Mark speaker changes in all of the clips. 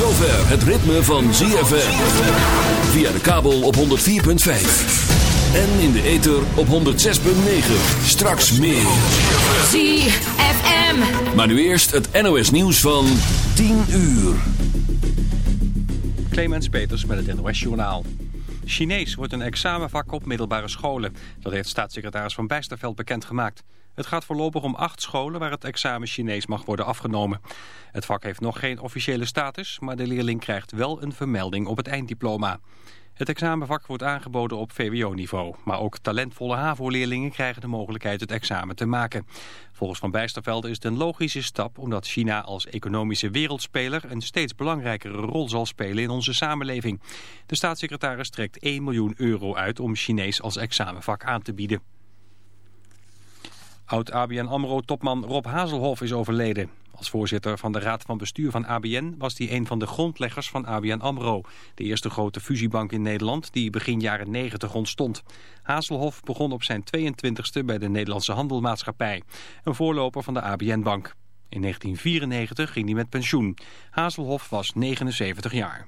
Speaker 1: zover het ritme van ZFM. Via de kabel op 104.5. En in de ether op 106.9. Straks meer.
Speaker 2: ZFM.
Speaker 1: Maar nu eerst het NOS nieuws van 10 uur.
Speaker 3: Clemens Peters met het NOS Journaal. Chinees wordt een examenvak op middelbare scholen. Dat heeft staatssecretaris Van Bijsterveld bekendgemaakt. Het gaat voorlopig om acht scholen waar het examen Chinees mag worden afgenomen. Het vak heeft nog geen officiële status, maar de leerling krijgt wel een vermelding op het einddiploma. Het examenvak wordt aangeboden op VWO-niveau. Maar ook talentvolle HAVO-leerlingen krijgen de mogelijkheid het examen te maken. Volgens Van Bijstervelde is het een logische stap... omdat China als economische wereldspeler... een steeds belangrijkere rol zal spelen in onze samenleving. De staatssecretaris trekt 1 miljoen euro uit... om Chinees als examenvak aan te bieden. Oud-ABN AMRO-topman Rob Hazelhoff is overleden. Als voorzitter van de Raad van Bestuur van ABN was hij een van de grondleggers van ABN AMRO. De eerste grote fusiebank in Nederland die begin jaren 90 ontstond. Hazelhoff begon op zijn 22e bij de Nederlandse Handelmaatschappij. Een voorloper van de ABN-bank. In 1994 ging hij met pensioen. Hazelhoff was 79 jaar.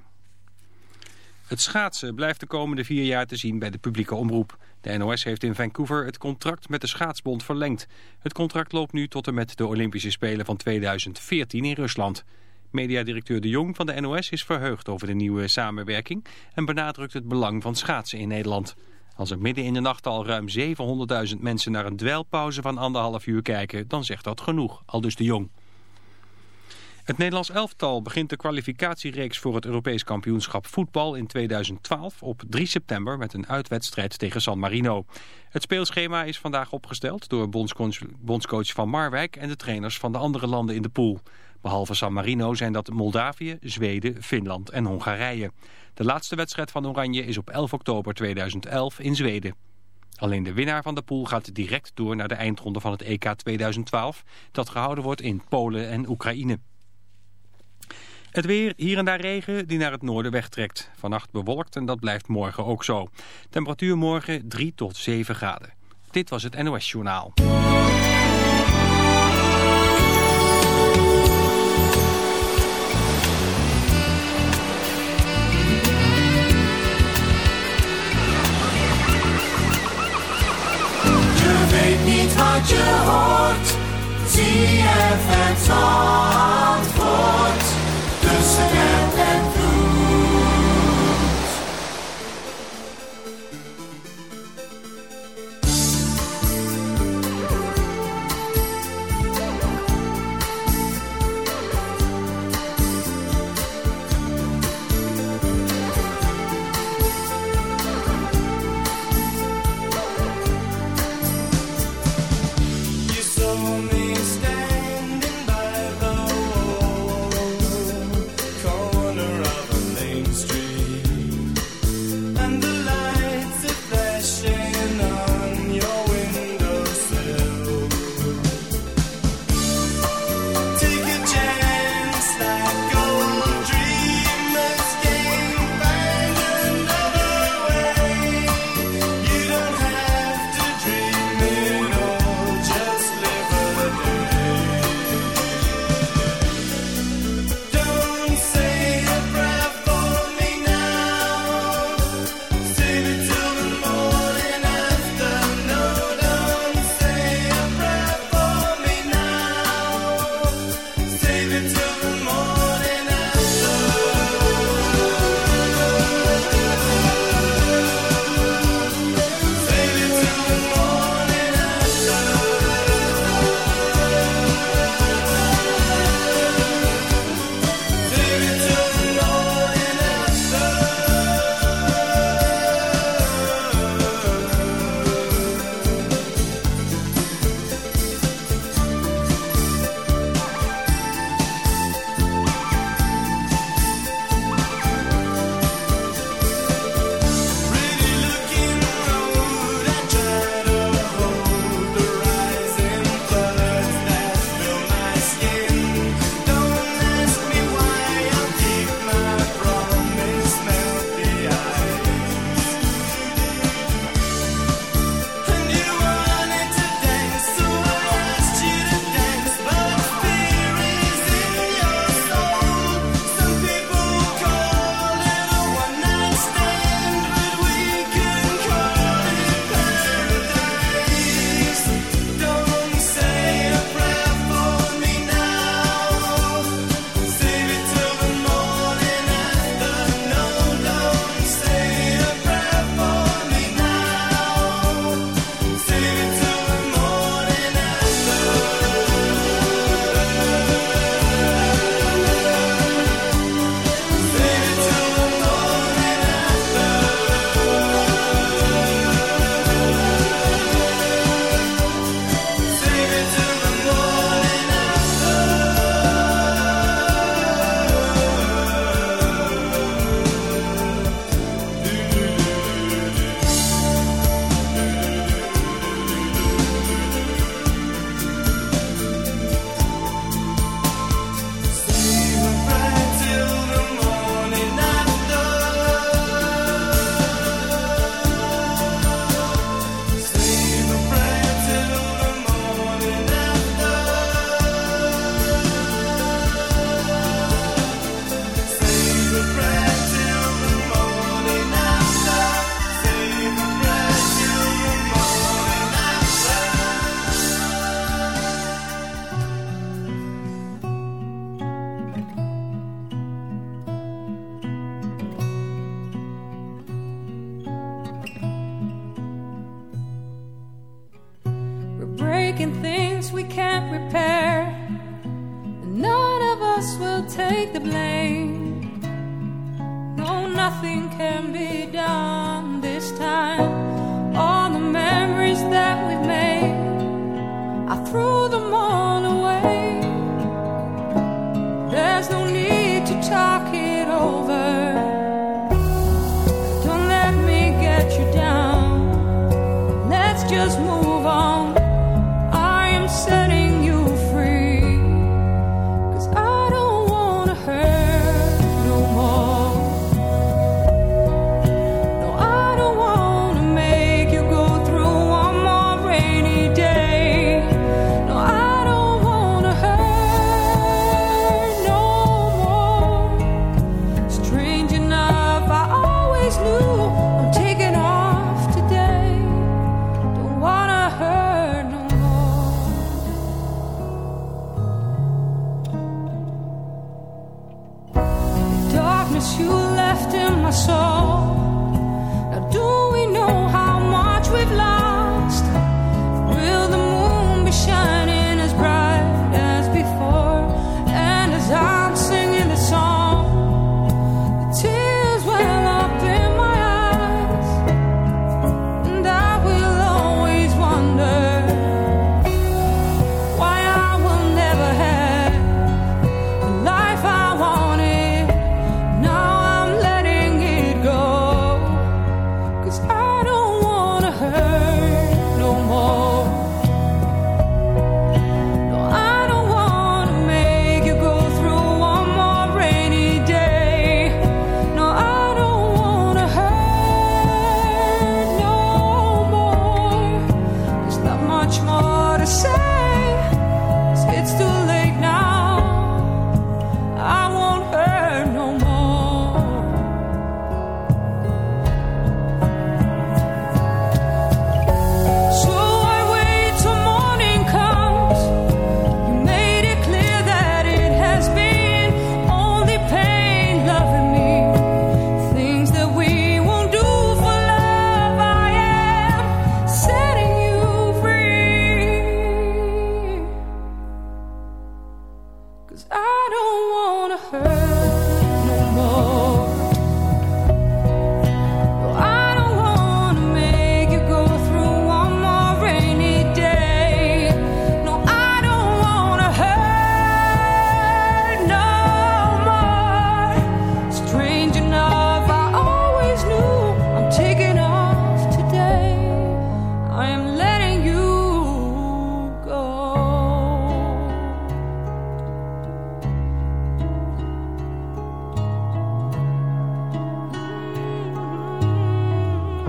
Speaker 3: Het schaatsen blijft de komende vier jaar te zien bij de publieke omroep. De NOS heeft in Vancouver het contract met de schaatsbond verlengd. Het contract loopt nu tot en met de Olympische Spelen van 2014 in Rusland. Mediadirecteur De Jong van de NOS is verheugd over de nieuwe samenwerking... en benadrukt het belang van schaatsen in Nederland. Als er midden in de nacht al ruim 700.000 mensen naar een dweilpauze van anderhalf uur kijken... dan zegt dat genoeg, aldus De Jong. Het Nederlands elftal begint de kwalificatiereeks voor het Europees kampioenschap voetbal in 2012 op 3 september met een uitwedstrijd tegen San Marino. Het speelschema is vandaag opgesteld door bondscoach Van Marwijk en de trainers van de andere landen in de pool. Behalve San Marino zijn dat Moldavië, Zweden, Finland en Hongarije. De laatste wedstrijd van Oranje is op 11 oktober 2011 in Zweden. Alleen de winnaar van de pool gaat direct door naar de eindronde van het EK 2012... dat gehouden wordt in Polen en Oekraïne. Het weer, hier en daar regen die naar het noorden wegtrekt. Vannacht bewolkt en dat blijft morgen ook zo. Temperatuur morgen 3 tot 7 graden. Dit was het NOS Journaal.
Speaker 4: Je weet niet wat je hoort. Zie je het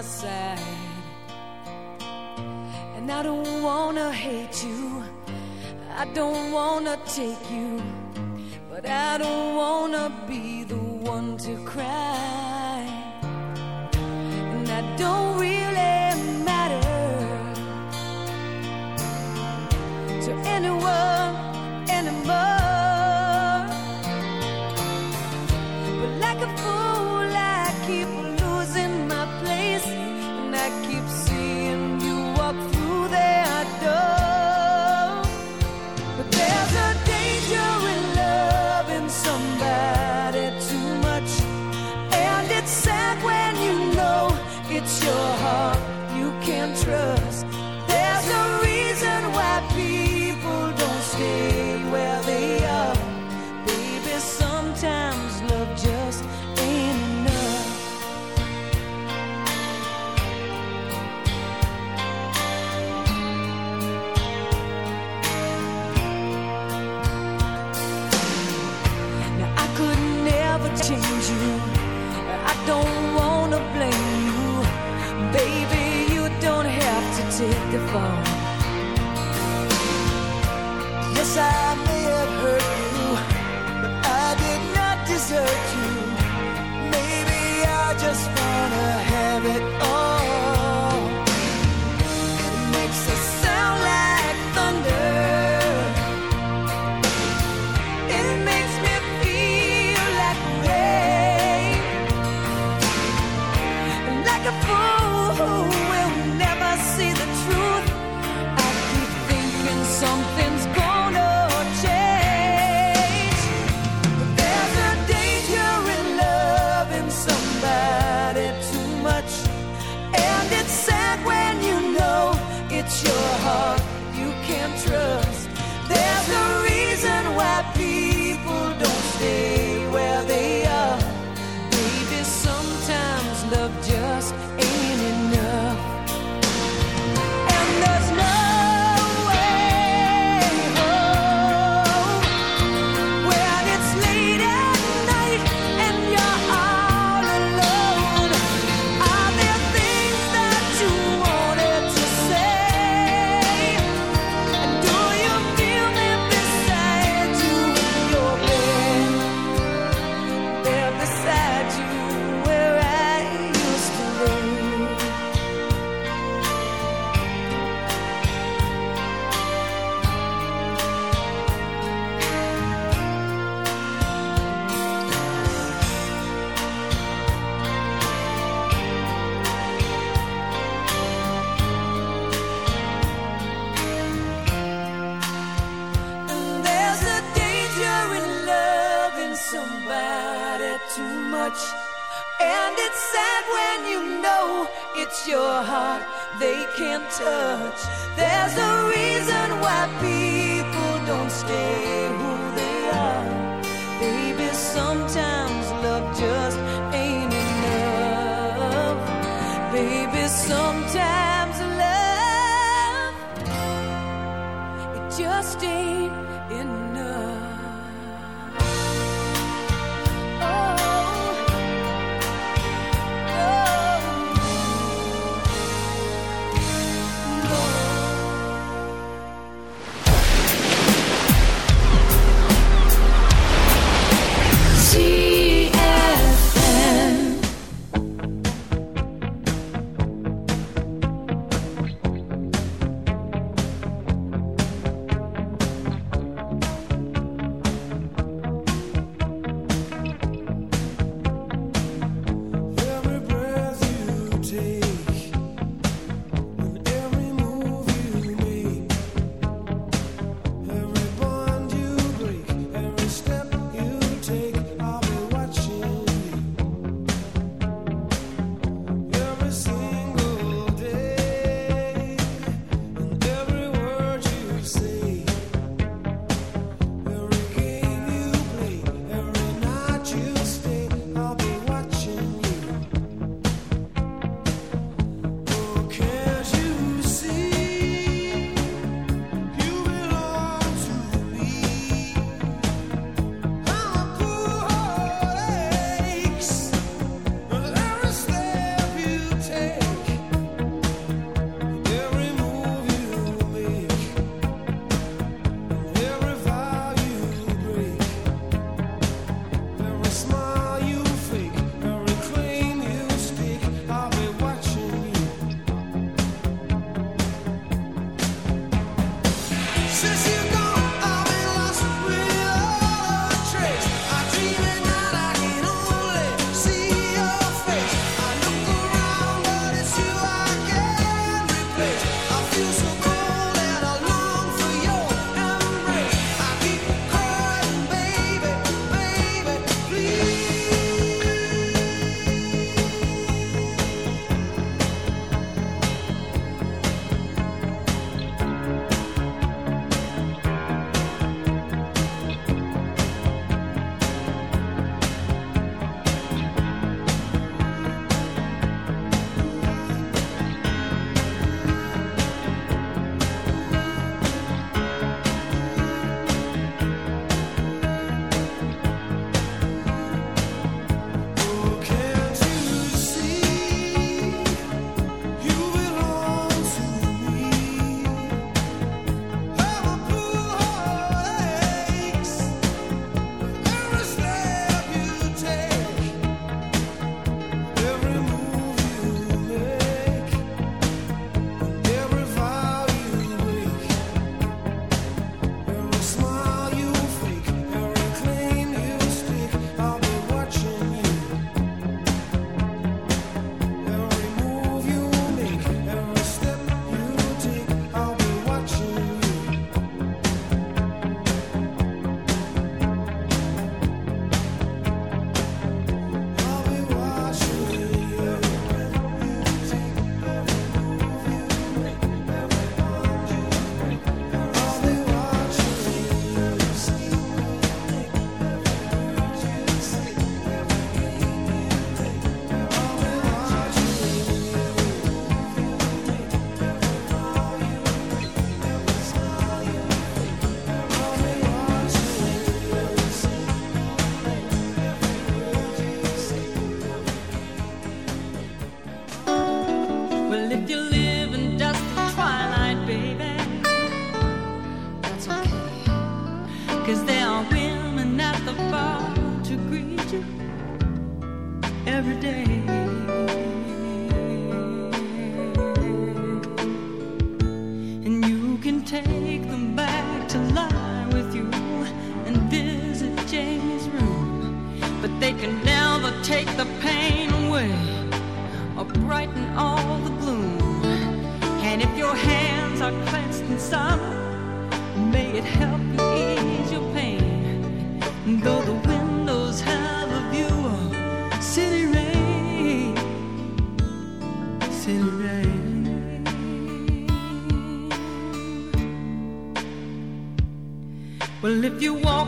Speaker 5: By take it's your heart they
Speaker 6: can't touch. There's a reason why people don't stay who they are. Baby, sometimes love just ain't enough. Baby, sometimes love it just ain't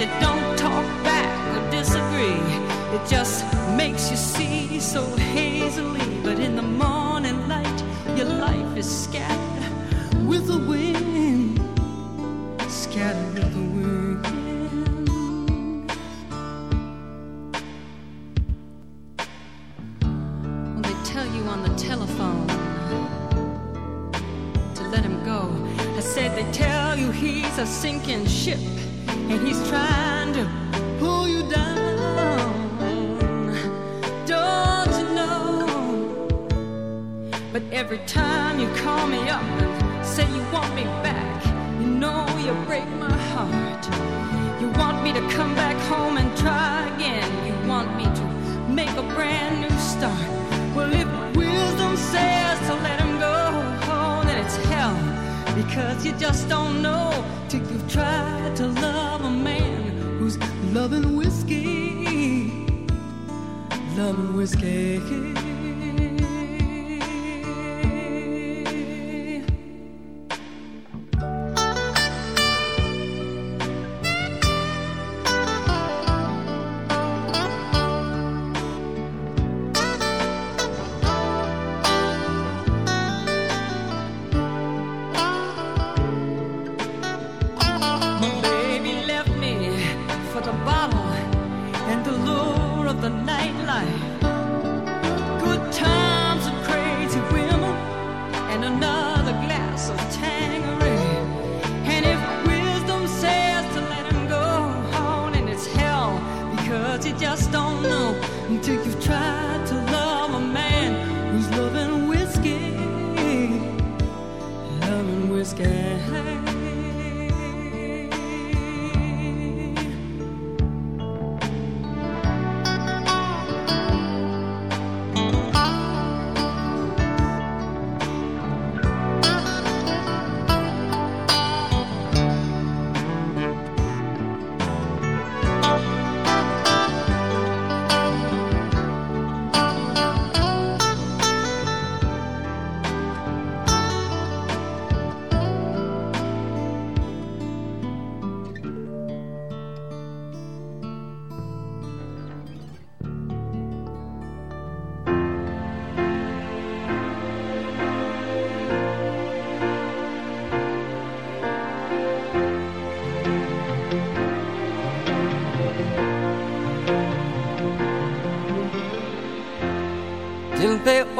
Speaker 2: it don't talk back or disagree. It just makes you see so hazily, but in the morning light, your life is scattered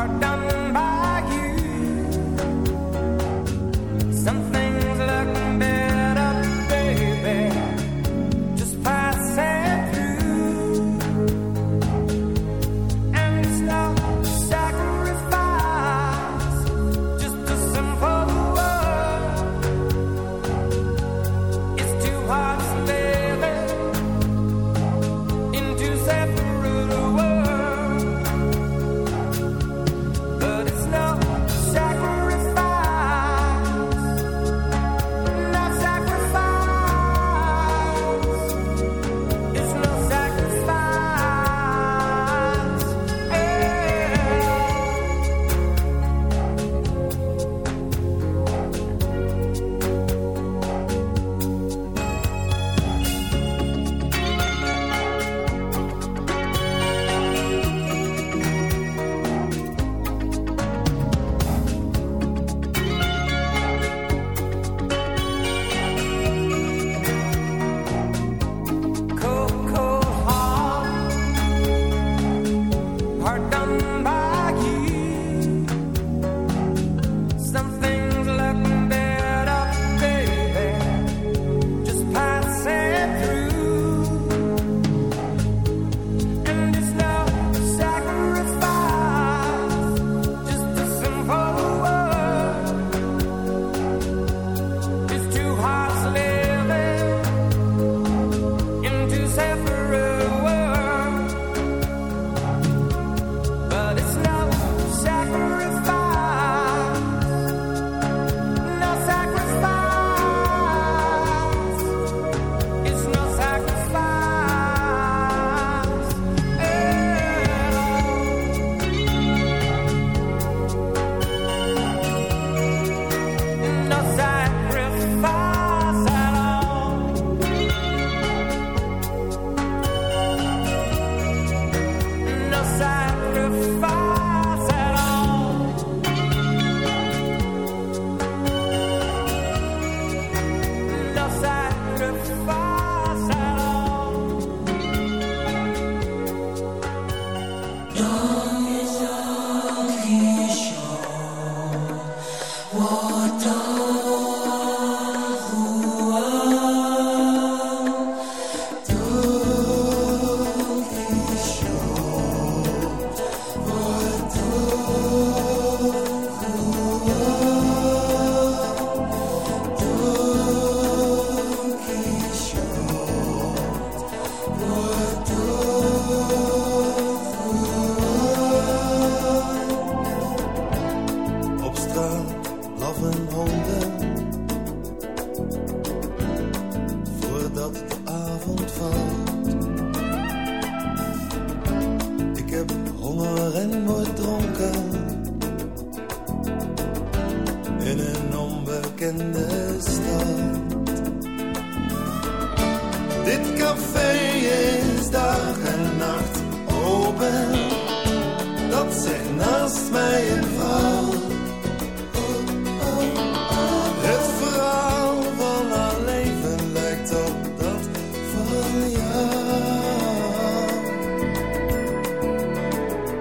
Speaker 7: are down.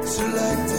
Speaker 7: Select.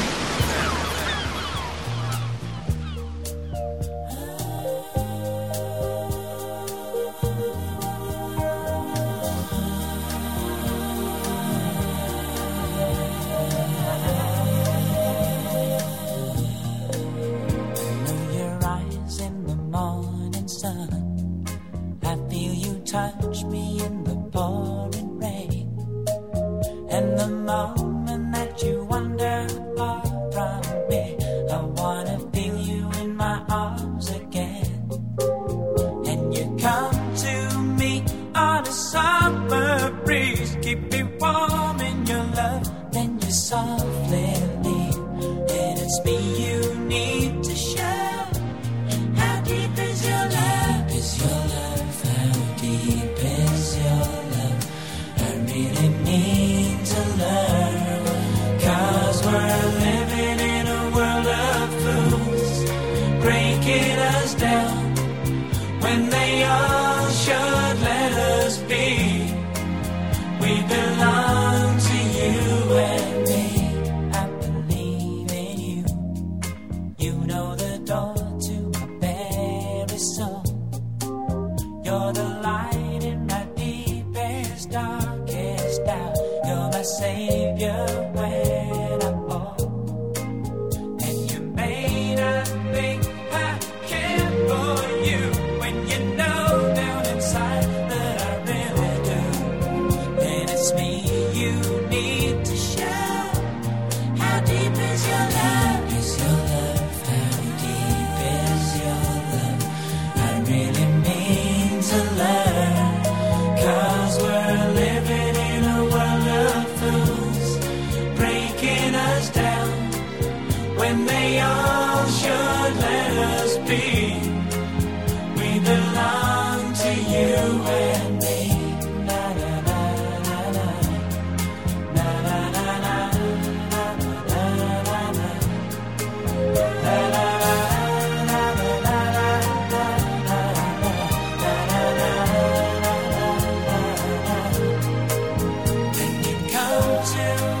Speaker 8: Come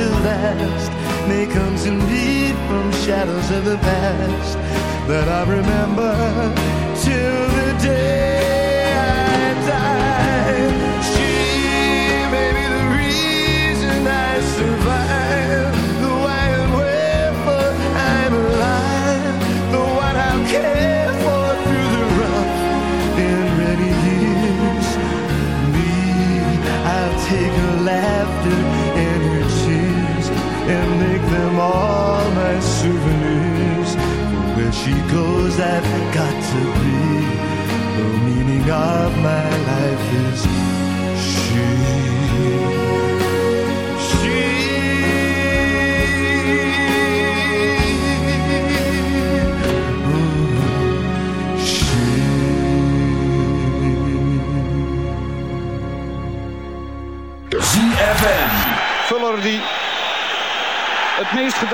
Speaker 7: to last may comes indeed from shadows of the past that I remember till the day. got to be. The meaning of my life is she.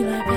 Speaker 1: baby.